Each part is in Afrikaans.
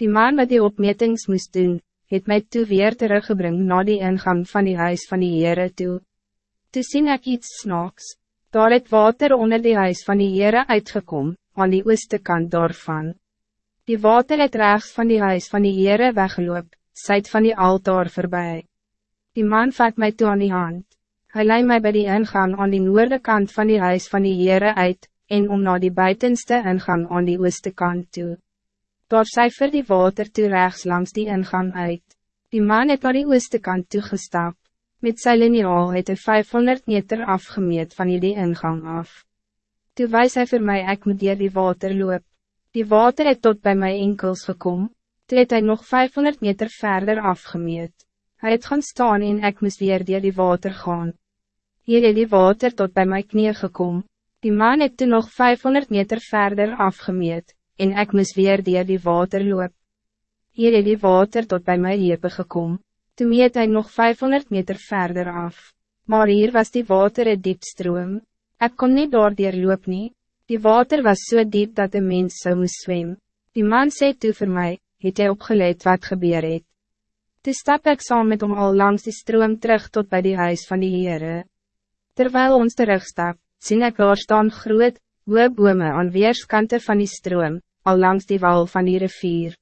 Die man wat die opmetings moest doen, het mij toe weer teruggebring na die ingang van die huis van die Heere toe. Toe sien ek iets snaaks, daar het water onder die huis van die Heere uitgekom, aan die ooste kant daarvan. Die water het rechts van die huis van die Heere weggeloop, syd van die altaar voorbij. Die man vat mij toe aan die hand. Hij leid mij bij die ingang aan die noorde kant van die huis van die Heere uit, en om naar die buitenste ingang aan die ooste kant toe. Daar cijfer die water toe rechts langs die ingang uit. Die man het naar die ooste kant toegestap. Met sy lineaal het hy 500 meter afgemeet van die ingang af. Toe wijs hy vir my ek moet dier die water loop. Die water het tot bij mijn enkels gekom. Toe het hy nog 500 meter verder afgemeet. Hij het gaan staan en ek moest weer dier die water gaan. Hier het die water tot bij mijn knie gekom. Die man het toen nog 500 meter verder afgemeet, en ik moest weer dier die water loop. Hier het die water tot bij mij heupe gekom, toen meet hij nog 500 meter verder af. Maar hier was die water een diep stroom. Ik kon niet door die loop nie. Die water was zo so diep dat de mens zou moest zwemmen. Die man zei toe voor mij, het hij opgeleid wat gebeur het. Toe stap ik saam met hom al langs die stroom terug tot bij die huis van die Heere. Terwijl ons terugstap, sien ek daar staan groot, hoë bome aan weerskante van die stroom, al langs die wal van die rivier.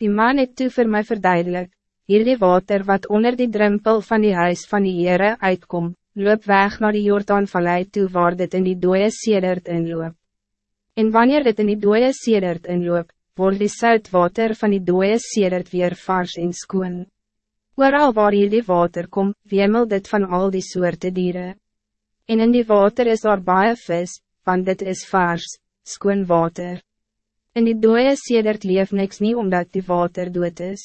Die man het toe vir my verduidelik, hier die water wat onder die drempel van die huis van die Heere uitkom, loop weg naar die Jordaanvallei toe waar dit in die dooie sedert inloop. En wanneer dit in die dooie sedert inloop, word die soutwater van die dooie sedert weer vars en skoon. Ooral waar hier die water kom, wemel dit van al die soorte dieren en in die water is daar baie vis, want dit is vaars, skoon water. In die dooie sedert leef niks nie omdat die water dood is.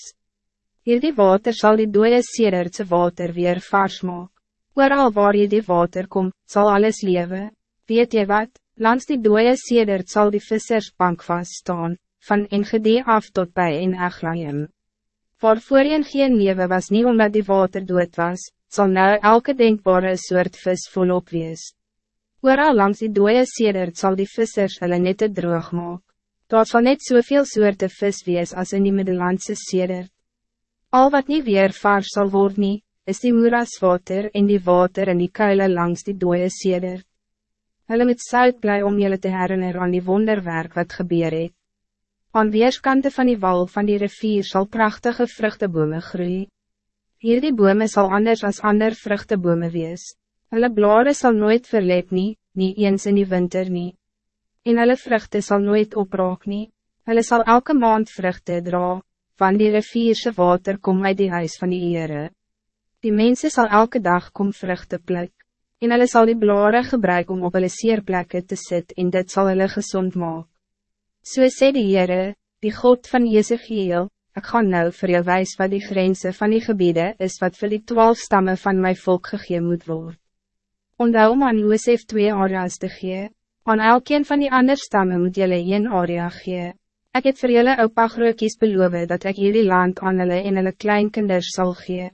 Hier die water zal die dooie sedertse water weer vars maak. Ooral waar je die water komt, zal alles leven. Weet je wat, langs die dooie sedert zal die vissersbank vaststaan, van Engedee af tot bij in Aglaim. Voor voorheen geen leven was niet omdat die water dood was, zal nou elke denkbare soort vis volop wees. Ooral langs die dooie sedert sal die vissers hulle nette droog maak. Daar sal net soveel soorte vis wees as in die Middellandse sedert. Al wat niet weer vaars sal word nie, is die moeraswater en die water in die kuile langs die dooie sedert. Hulle moet sout bly om julle te herinner aan die wonderwerk wat gebeur het. Aan weerskante van die wal van die rivier zal prachtige vruchtebome groeien. Hierdie bome sal anders als ander vruchtebome wees. Hulle blare sal nooit verleep nie, nie eens in die winter nie. En hulle vruchten sal nooit opraak nie. Hulle sal elke maand vruchten dra, van die rivierse water kom uit die huis van die Heere. Die mensen zal elke dag kom vruchten pluk. En hulle sal die blare gebruik om op hulle seerplekke te sit en dit zal hulle gezond maak. So sê die Heere, die God van Jezegiel, Ik ga nou voor jou wijs wat die grenzen van die gebieden is wat voor die twaalf stammen van mijn volk gegeven moet worden. Onthou om aan Josef twee areas te gee, aan elkeen van die andere stammen moet jullie een area gee. Ik heb voor jullie ook pagroekies beloven dat ik jullie land aan hulle en hulle kleinkinders zal gee.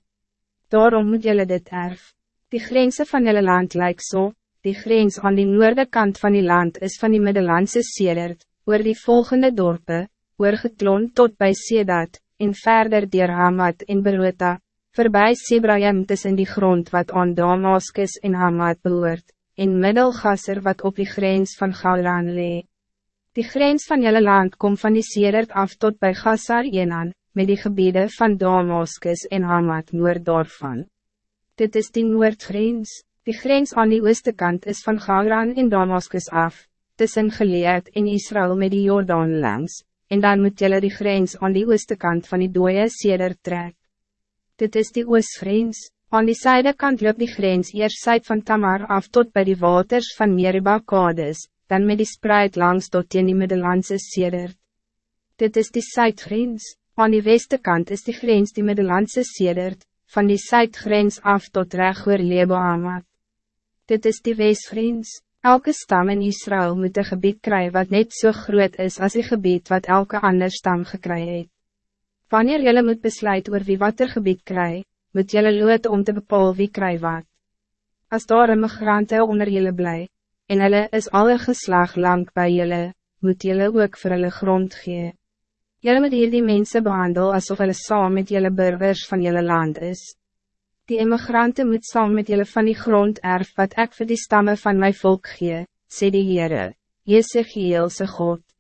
Daarom moet jullie dit erf. Die grenzen van jullie land lijkt zo, die grens aan die noorde kant van die land is van die Middellandse Sedert, oor die volgende dorpen, oorgeklon tot bij Sedat, en verder dier Hamad en Berota, voorbij Sebraim tussen die grond wat aan Damascus en Hamad behoort, en Middelgasser wat op die grens van Gauran lee. Die grens van jelle land komt van die Sedert af tot bij Gassar Enan, met die gebieden van Damascus en Hamad noord daarvan. Dit is die noordgrens, die grens aan die ooste kant is van Gauran en Damascus af, tussen Geleerd en Israël met die Jordaan langs, en dan moet jelle die grens aan die ooste kant van die dooie seder trek. Dit is die oostgrens, aan die zijde kant loop die grens eerst zuid van Tamar af tot bij die waters van Meriba Kades, dan met die spreid langs tot in die Middellandse seder. Dit is die zuidgrens, aan die weste kant is die grens die Middellandse seder, van die zuidgrens af tot reg oor Lebo Amat. Dit is die westgrens, Elke stam in Israël moet een gebied krijgen wat net zo so groot is als die gebied wat elke ander stam gekry het. Wanneer jullie moet besluiten oor wie wat er gebied krijgt, moet jullie lood om te bepalen wie kry wat. Als daar een migrante onder jullie blij, en hulle is alle geslag lang bij jullie, moet jullie ook voor hulle grond gee. Jullie moet hier die mensen behandelen alsof hulle saam met jullie burgers van jullie land is. Die immigranten moet saam met jullie van die grond erf wat ik voor die stammen van mijn volk gee, sê die Heere, Jezegielse God.